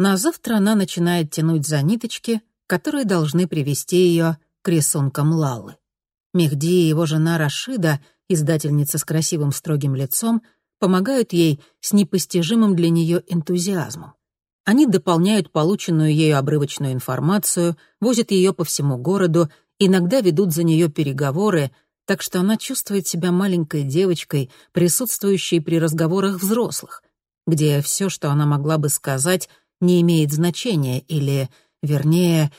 На завтра она начинает тянуть за ниточки, которые должны привести ее к рисункам Лалы. Мехди и его жена Рашида, издательница с красивым строгим лицом, помогают ей с непостижимым для нее энтузиазмом. Они дополняют полученную ею обрывочную информацию, возят ее по всему городу, иногда ведут за нее переговоры, так что она чувствует себя маленькой девочкой, присутствующей при разговорах взрослых, где все, что она могла бы сказать, не имеет значения или, вернее,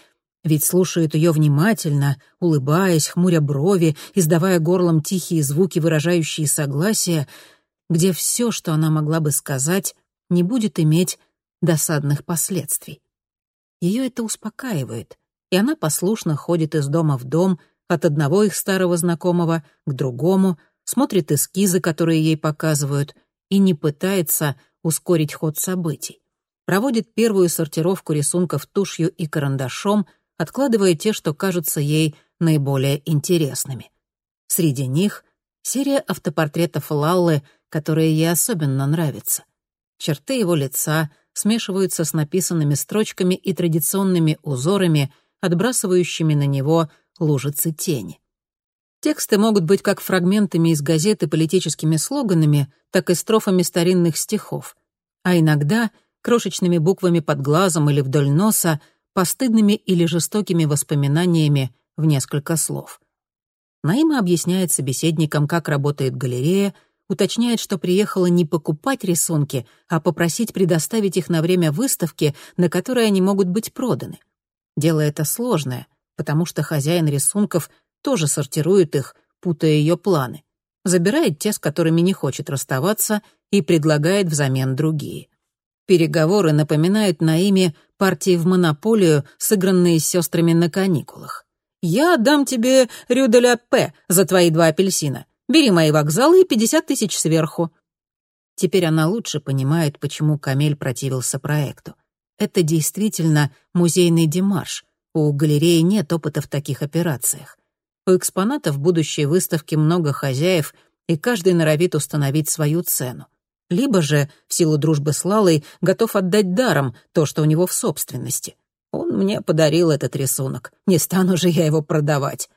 ведь слушают ее внимательно, улыбаясь, хмуря брови, издавая горлом тихие звуки, выражающие согласие, где все, что она могла бы сказать, не будет иметь досадных последствий. Ее это успокаивает, и она послушно ходит из дома в дом, от одного их старого знакомого к другому, смотрит эскизы, которые ей показывают, и не пытается ускорить ход событий. Проводит первую сортировку рисунков тушью и карандашом, откладывая те, что кажутся ей наиболее интересными. Среди них серия автопортретов Лаллы, которая ей особенно нравится. Черты его лица смешиваются с написанными строчками и традиционными узорами, отбрасывающими на него лужицы тени. Тексты могут быть как фрагментами из газеты политическими слоганами, так и строфами старинных стихов, а иногда крошечными буквами под глазом или вдоль носа, постыдными или жестокими воспоминаниями в несколько слов. Наима объясняет собеседникам, как работает галерея, уточняет, что приехала не покупать рисунки, а попросить предоставить их на время выставки, на которой они могут быть проданы. Дело это сложное, потому что хозяин рисунков тоже сортирует их, путая ее планы. Забирает те, с которыми не хочет расставаться, и предлагает взамен другие. Переговоры напоминают Наиме партии в монополию, сыгранные с сестрами на каникулах. «Я дам тебе Рюделя П. за твои два апельсина. Бери мои вокзалы и пятьдесят тысяч сверху». Теперь она лучше понимает, почему Камель противился проекту. Это действительно музейный демарш. У галереи нет опыта в таких операциях. У экспонатов будущей выставки много хозяев, и каждый норовит установить свою цену. Либо же, в силу дружбы с Лалой, готов отдать даром то, что у него в собственности. Он мне подарил этот рисунок, не стану же я его продавать.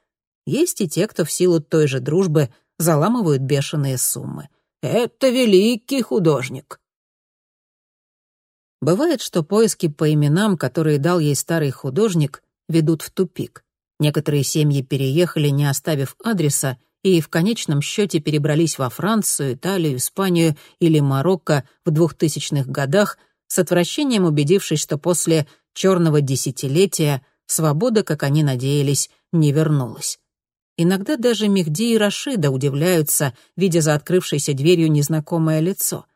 Есть и те, кто в силу той же дружбы заламывают бешеные суммы. Это великий художник. Бывает, что поиски по именам, которые дал ей старый художник, ведут в тупик. Некоторые семьи переехали, не оставив адреса, и в конечном счете перебрались во Францию, Италию, Испанию или Марокко в 2000-х годах, с отвращением убедившись, что после черного десятилетия свобода, как они надеялись, не вернулась. Иногда даже Мехди и Рашида удивляются, видя за открывшейся дверью незнакомое лицо —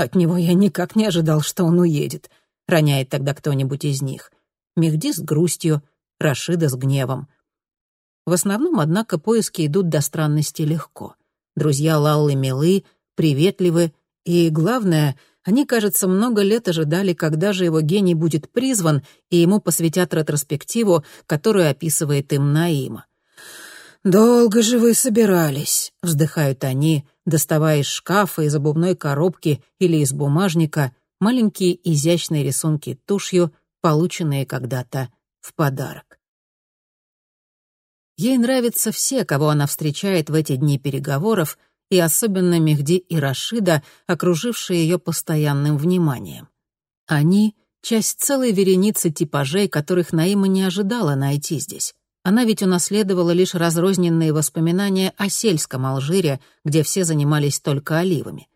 от него я никак не ожидал, что он уедет. Роняет тогда кто-нибудь из них. Мехди с грустью, Рашида с гневом. В основном, однако, поиски идут до странности легко. Друзья Лаллы милы, приветливы, и, главное, они, кажется, много лет ожидали, когда же его гений будет призван, и ему посвятят ретроспективу, которую описывает им Наима. «Долго же вы собирались», — вздыхают они, доставая из шкафа, из обувной коробки или из бумажника маленькие изящные рисунки тушью, полученные когда-то в подарок. Ей нравятся все, кого она встречает в эти дни переговоров, и особенно Мехди и Рашида, окружившие ее постоянным вниманием. Они — часть целой вереницы типажей, которых Наима не ожидала найти здесь. Она ведь унаследовала лишь разрозненные воспоминания о сельском Алжире, где все занимались только оливами.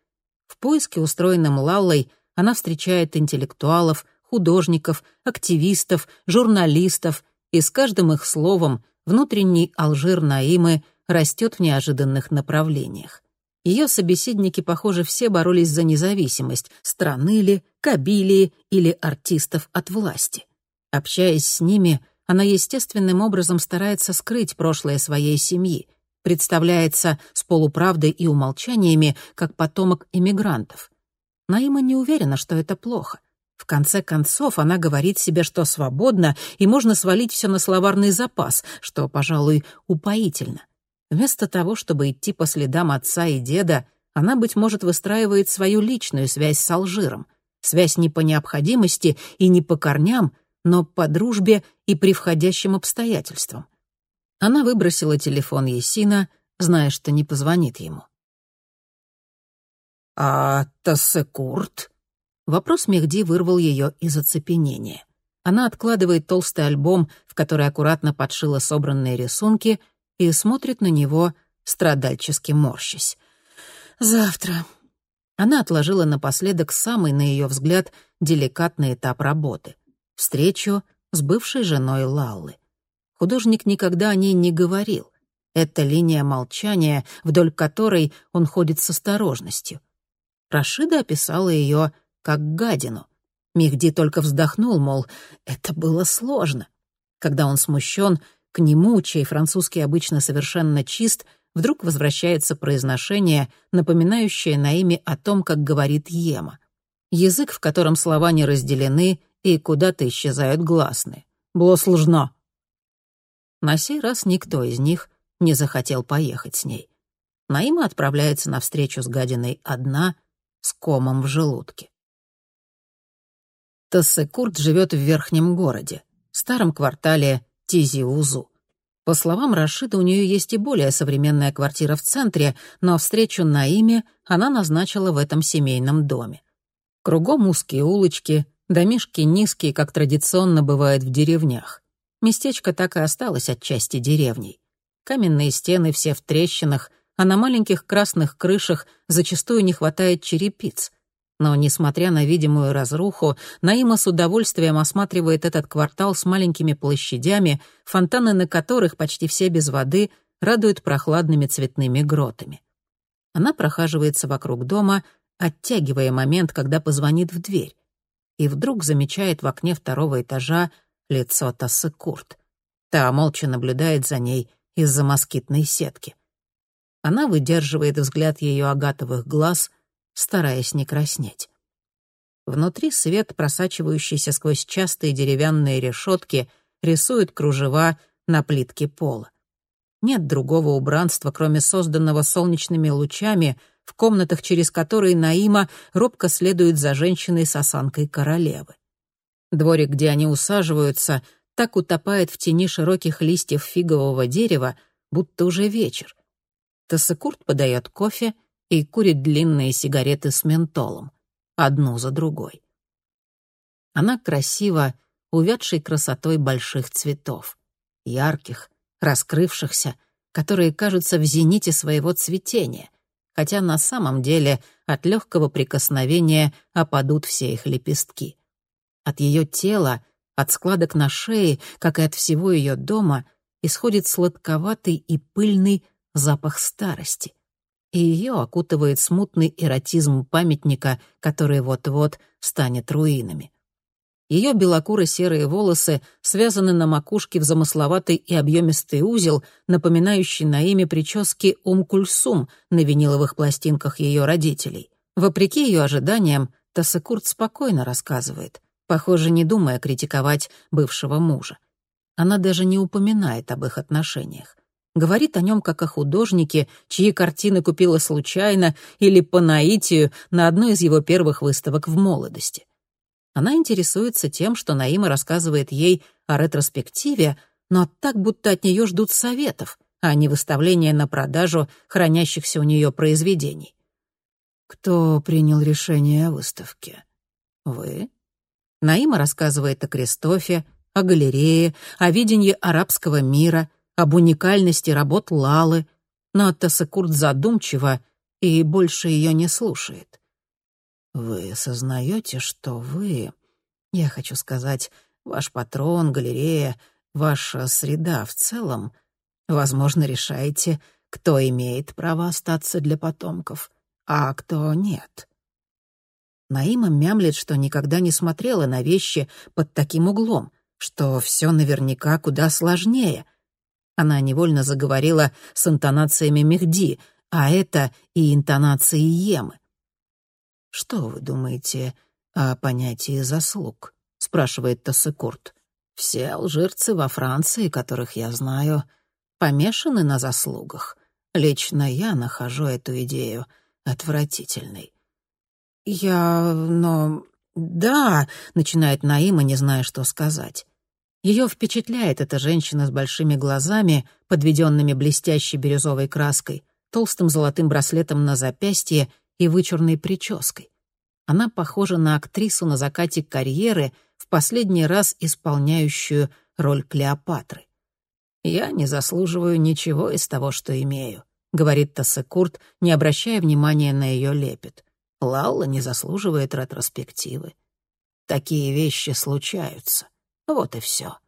В поиске, устроенном Лаллой, она встречает интеллектуалов, художников, активистов, журналистов, и с каждым их словом внутренний Алжир Наимы растет в неожиданных направлениях. Ее собеседники, похоже, все боролись за независимость, страны ли, кабилии или артистов от власти. Общаясь с ними — она естественным образом старается скрыть прошлое своей семьи, представляется с полуправдой и умолчаниями, как потомок эмигрантов. Наима не уверена, что это плохо. В конце концов, она говорит себе, что свободно, и можно свалить все на словарный запас, что, пожалуй, упоительно. Вместо того, чтобы идти по следам отца и деда, она, быть может, выстраивает свою личную связь с Алжиром, Связь не по необходимости и не по корням, но по дружбе и при входящим обстоятельствам. Она выбросила телефон Есина, зная, что не позвонит ему. «А Тассекурт?» Вопрос Мехди вырвал ее из оцепенения. Она откладывает толстый альбом, в который аккуратно подшила собранные рисунки, и смотрит на него, страдальчески морщась. «Завтра». Она отложила напоследок самый, на ее взгляд, деликатный этап работы — встречу с бывшей женой Лаллы. Художник никогда о ней не говорил. Это линия молчания, вдоль которой он ходит с осторожностью. Рашида описала ее как гадину. Мехди только вздохнул, мол, это было сложно. Когда он смущен, к нему, чей французский обычно совершенно чист, вдруг возвращается произношение, напоминающее на имя о том, как говорит Ема. Язык, в котором слова не разделены и куда-то исчезают гласные. Было сложно. На сей раз никто из них не захотел поехать с ней. Наима отправляется на встречу с гадиной одна, с комом в желудке. Тассекурт живет в верхнем городе, старом квартале Тизиузу. По словам Рашида, у нее есть и более современная квартира в центре, но встречу на имя она назначила в этом семейном доме. Кругом узкие улочки, домишки низкие, как традиционно бывает в деревнях. Местечко так и осталось отчасти деревней. Каменные стены все в трещинах, а на маленьких красных крышах зачастую не хватает черепиц. Но, несмотря на видимую разруху, Наима с удовольствием осматривает этот квартал с маленькими площадями, фонтаны на которых почти все без воды радуют прохладными цветными гротами. Она прохаживается вокруг дома, оттягивая момент, когда позвонит в дверь, и вдруг замечает в окне второго этажа лицо Тассы Курт. Та молча наблюдает за ней из-за москитной сетки. Она выдерживает взгляд ее агатовых глаз — стараясь не краснеть. Внутри свет, просачивающийся сквозь частые деревянные решетки, рисует кружева на плитке пола. Нет другого убранства, кроме созданного солнечными лучами, в комнатах, через которые Наима робко следует за женщиной с осанкой королевы. Дворик, где они усаживаются, так утопает в тени широких листьев фигового дерева, будто уже вечер. Тассекурт подает кофе, и курит длинные сигареты с ментолом, одну за другой. Она красива, увядшей красотой больших цветов, ярких, раскрывшихся, которые кажутся в зените своего цветения, хотя на самом деле от легкого прикосновения опадут все их лепестки. От ее тела, от складок на шее, как и от всего ее дома, исходит сладковатый и пыльный запах старости — и ее окутывает смутный эротизм памятника, который вот-вот станет руинами. Ее белокуро-серые волосы связаны на макушке в замысловатый и объемистый узел, напоминающий на имя прически Ум-Кульсум на виниловых пластинках ее родителей. Вопреки ее ожиданиям, Тассекурт спокойно рассказывает, похоже, не думая критиковать бывшего мужа. Она даже не упоминает об их отношениях говорит о нем как о художнике, чьи картины купила случайно или по наитию на одной из его первых выставок в молодости. Она интересуется тем, что Наима рассказывает ей о ретроспективе, но так, будто от нее ждут советов, а не выставления на продажу хранящихся у нее произведений. «Кто принял решение о выставке?» «Вы?» Наима рассказывает о Кристофе, о галерее, о видении арабского мира, об уникальности работ Лалы, но Тассекурт задумчиво и больше ее не слушает. «Вы осознаете, что вы, я хочу сказать, ваш патрон, галерея, ваша среда в целом, возможно, решаете, кто имеет право остаться для потомков, а кто нет?» Наима мямлет, что никогда не смотрела на вещи под таким углом, что все наверняка куда сложнее — она невольно заговорила с интонациями Мехди, а это и интонации Емы. «Что вы думаете о понятии заслуг?» — спрашивает Тассекурт. «Все алжирцы во Франции, которых я знаю, помешаны на заслугах. Лично я нахожу эту идею отвратительной. Я... но... «Да», — начинает Наима, не зная, что сказать. Ее впечатляет эта женщина с большими глазами, подведенными блестящей бирюзовой краской, толстым золотым браслетом на запястье и вычурной прической. Она похожа на актрису на закате карьеры, в последний раз исполняющую роль Клеопатры. «Я не заслуживаю ничего из того, что имею», — говорит Тассекурт, не обращая внимания на ее лепет. Лалла не заслуживает ретроспективы. Такие вещи случаются. Вот и все.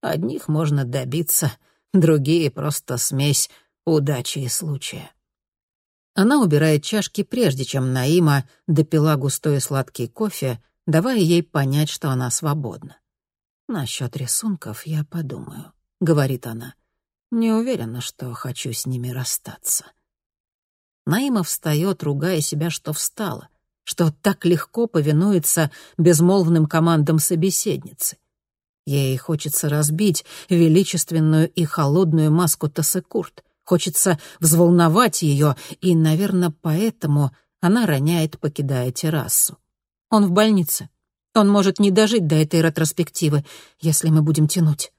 Одних можно добиться, другие — просто смесь удачи и случая. Она убирает чашки, прежде чем Наима допила густой и сладкий кофе, давая ей понять, что она свободна. «Насчет рисунков я подумаю», — говорит она. «Не уверена, что хочу с ними расстаться». Наима встает, ругая себя, что встала, что так легко повинуется безмолвным командам собеседницы. Ей хочется разбить величественную и холодную маску Тассекурт, хочется взволновать ее, и, наверное, поэтому она роняет, покидая террасу. Он в больнице. Он может не дожить до этой ретроспективы, если мы будем тянуть.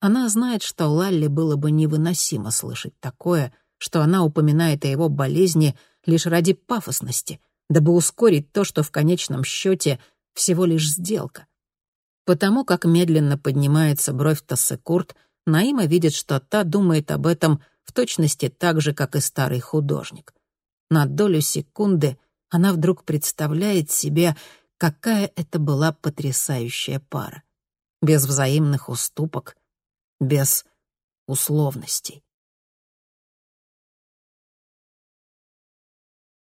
Она знает, что Лалли было бы невыносимо слышать такое, что она упоминает о его болезни лишь ради пафосности, дабы ускорить то, что в конечном счете всего лишь сделка. Потому как медленно поднимается бровь Тассекурт, Наима видит, что та думает об этом в точности так же, как и старый художник. На долю секунды она вдруг представляет себе, какая это была потрясающая пара. Без взаимных уступок, без условностей.